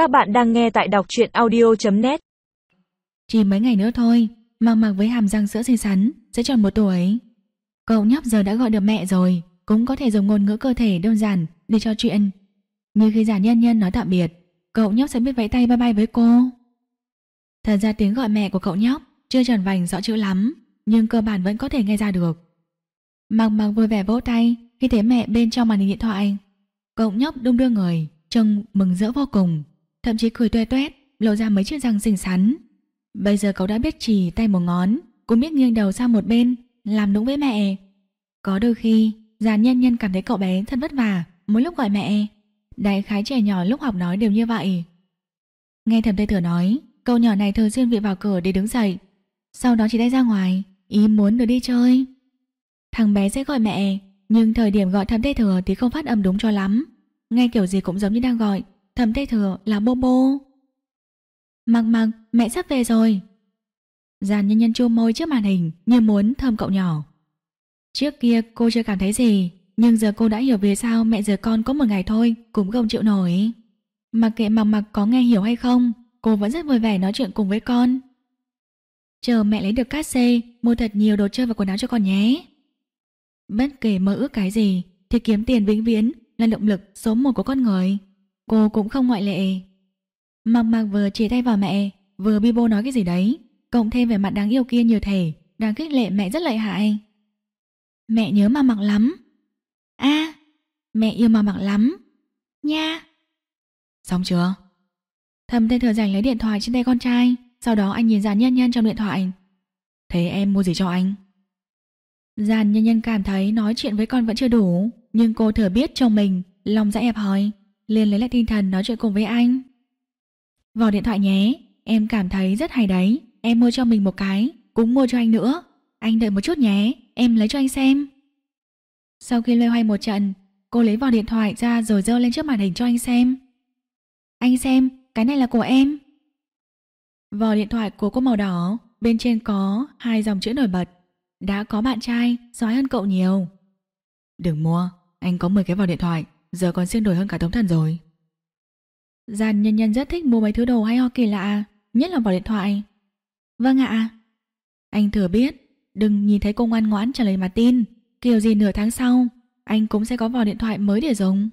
Các bạn đang nghe tại đọc truyện audio.net Chỉ mấy ngày nữa thôi, mặc mặc với hàm răng sữa xinh xắn sẽ tròn một tuổi. Cậu nhóc giờ đã gọi được mẹ rồi, cũng có thể dùng ngôn ngữ cơ thể đơn giản để trò chuyện. Như khi giả nhân nhân nói tạm biệt, cậu nhóc sẽ biết vẫy tay bye bye với cô. Thật ra tiếng gọi mẹ của cậu nhóc chưa tròn vành rõ chữ lắm, nhưng cơ bản vẫn có thể nghe ra được. Mặc mặc vui vẻ vỗ tay khi thấy mẹ bên trong màn hình điện thoại. Cậu nhóc đung đưa người, trông mừng rỡ vô cùng, thậm chí cười toe toét, lộ ra mấy chiếc răng xinh xắn. Bây giờ cậu đã biết chỉ tay một ngón, cũng biết nghiêng đầu sang một bên, làm đúng với mẹ. Có đôi khi, già nhân nhân cảm thấy cậu bé thật vất vả mỗi lúc gọi mẹ. Đại khái trẻ nhỏ lúc học nói đều như vậy. Nghe thầm tây thừa nói, cậu nhỏ này thường xuyên bị vào cửa để đứng dậy. Sau đó chỉ tay ra ngoài, ý muốn được đi chơi. Thằng bé sẽ gọi mẹ, nhưng thời điểm gọi thầm tây thừa thì không phát âm đúng cho lắm. Nghe kiểu gì cũng giống như đang gọi, thầm tây thừa là bô bô. Mặc mặc, mẹ sắp về rồi. Giàn nhân nhân chua môi trước màn hình như muốn thơm cậu nhỏ. Trước kia cô chưa cảm thấy gì, nhưng giờ cô đã hiểu vì sao mẹ giờ con có một ngày thôi cũng không chịu nổi. Mặc kệ mặc mặc có nghe hiểu hay không, cô vẫn rất vui vẻ nói chuyện cùng với con. Chờ mẹ lấy được cát xê, mua thật nhiều đồ chơi và quần áo cho con nhé. Bất kể mơ ước cái gì, thì kiếm tiền vĩnh viễn là động lực số một của con người. Cô cũng không ngoại lệ. Mặc mặc vừa chỉ tay vào mẹ, vừa bi bô nói cái gì đấy, cộng thêm về mặt đáng yêu kia nhiều thể, đang khích lệ mẹ rất lợi hại. Mẹ nhớ mà mặc lắm. a mẹ yêu mà mặc lắm. Nha. Xong chưa? Thầm tên thừa dành lấy điện thoại trên tay con trai, sau đó anh nhìn dàn nhân nhân trong điện thoại. Thế em mua gì cho anh? Giàn nhân nhân cảm thấy nói chuyện với con vẫn chưa đủ, nhưng cô thừa biết chồng mình, lòng dã hẹp hỏi, liền lấy lại tinh thần nói chuyện cùng với anh. Vào điện thoại nhé, em cảm thấy rất hay đấy, em mua cho mình một cái, cũng mua cho anh nữa. Anh đợi một chút nhé, em lấy cho anh xem. Sau khi loay hoay một trận, cô lấy vào điện thoại ra rồi dơ lên trước màn hình cho anh xem. Anh xem, cái này là của em. Vỏ điện thoại của cô màu đỏ, bên trên có hai dòng chữ nổi bật. Đã có bạn trai, giỏi hơn cậu nhiều. Đừng mua, anh có 10 cái vỏ điện thoại, giờ còn xuyên đổi hơn cả tống thần rồi. Giàn nhân nhân rất thích mua mấy thứ đồ hay ho kỳ lạ, nhất là vỏ điện thoại. Vâng ạ. Anh thừa biết, đừng nhìn thấy cô ngoan ngoãn trả lời mà tin, kiểu gì nửa tháng sau, anh cũng sẽ có vỏ điện thoại mới để dùng.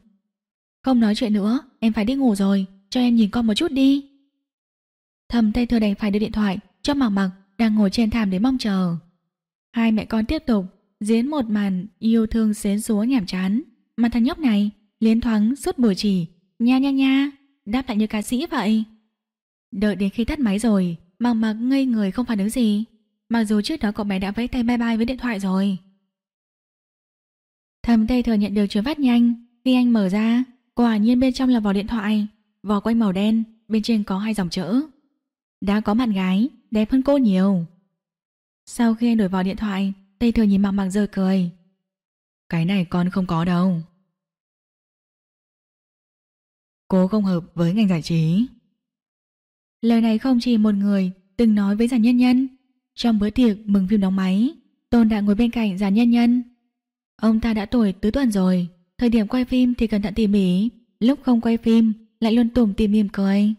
Không nói chuyện nữa, em phải đi ngủ rồi, cho em nhìn con một chút đi. Thầm tay thừa đành phải đưa điện thoại cho mặc mặc đang ngồi trên thảm để mong chờ. Hai mẹ con tiếp tục diễn một màn yêu thương xến xúa nhảm chán. Mà thằng nhóc này liến thoáng suốt buổi chỉ nha nha nha đáp lại như ca sĩ vậy. Đợi đến khi tắt máy rồi, mặc mặc ngây người không phản ứng gì. Mặc dù trước đó cậu bé đã vẫy tay bye bye với điện thoại rồi. Thầm tây thừa nhận được chuyến phát nhanh khi anh mở ra, quả nhiên bên trong là vỏ điện thoại, vỏ quanh màu đen, bên trên có hai dòng chữ. Đã có bạn gái, đẹp hơn cô nhiều. Sau khi anh đổi vỏ điện thoại, Tây Thừa nhìn mặc mặc rơi cười. Cái này con không có đâu. Cô không hợp với ngành giải trí. Lời này không chỉ một người từng nói với giàn nhân nhân. Trong bữa tiệc mừng phim đóng máy, Tôn đã ngồi bên cạnh giàn nhân nhân. Ông ta đã tuổi tứ tuần rồi, thời điểm quay phim thì cẩn thận tỉ mỉ, lúc không quay phim lại luôn tủm tìm mỉm cười.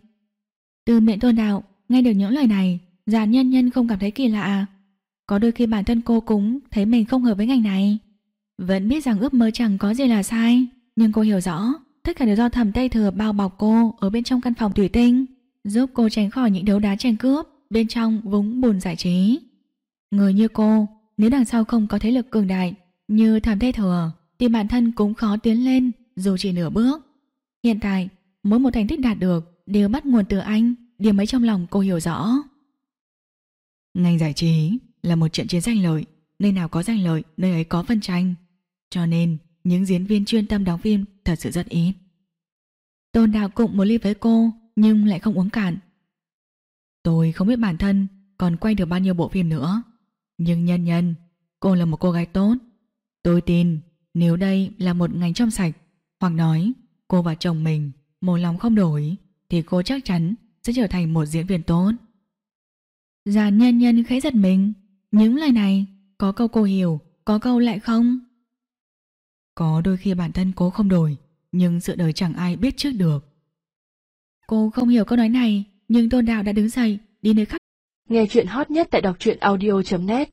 Từ miệng Tôn đạo, nghe được những lời này, giàn nhân nhân không cảm thấy kỳ lạ. Có đôi khi bản thân cô cũng thấy mình không hợp với ngành này. Vẫn biết rằng ước mơ chẳng có gì là sai, nhưng cô hiểu rõ tất cả đều do thầm tây thừa bao bọc cô ở bên trong căn phòng thủy tinh, giúp cô tránh khỏi những đấu đá tranh cướp bên trong vũng bùn giải trí. Người như cô, nếu đằng sau không có thế lực cường đại như thầm tây thừa, thì bản thân cũng khó tiến lên dù chỉ nửa bước. Hiện tại, mỗi một thành tích đạt được đều bắt nguồn từ anh, điều ấy trong lòng cô hiểu rõ. Ngành giải trí là một trận chiến danh lợi, nơi nào có danh lợi, nơi ấy có phân tranh. Cho nên, những diễn viên chuyên tâm đóng phim thật sự rất ít. Tôn Đạo cũng một ly với cô, nhưng lại không uống cạn. Tôi không biết bản thân còn quay được bao nhiêu bộ phim nữa. Nhưng nhân nhân, cô là một cô gái tốt. Tôi tin nếu đây là một ngành trong sạch, hoặc nói cô và chồng mình một lòng không đổi, thì cô chắc chắn sẽ trở thành một diễn viên tốt. Già nhân nhân khẽ giật mình, những lời này có câu cô hiểu, có câu lại không. Có đôi khi bản thân cố không đổi, nhưng sự đời chẳng ai biết trước được. Cô không hiểu câu nói này, nhưng Tôn Đạo đã đứng dậy, đi nơi khác. Nghe chuyện hot nhất tại đọc truyện audio.net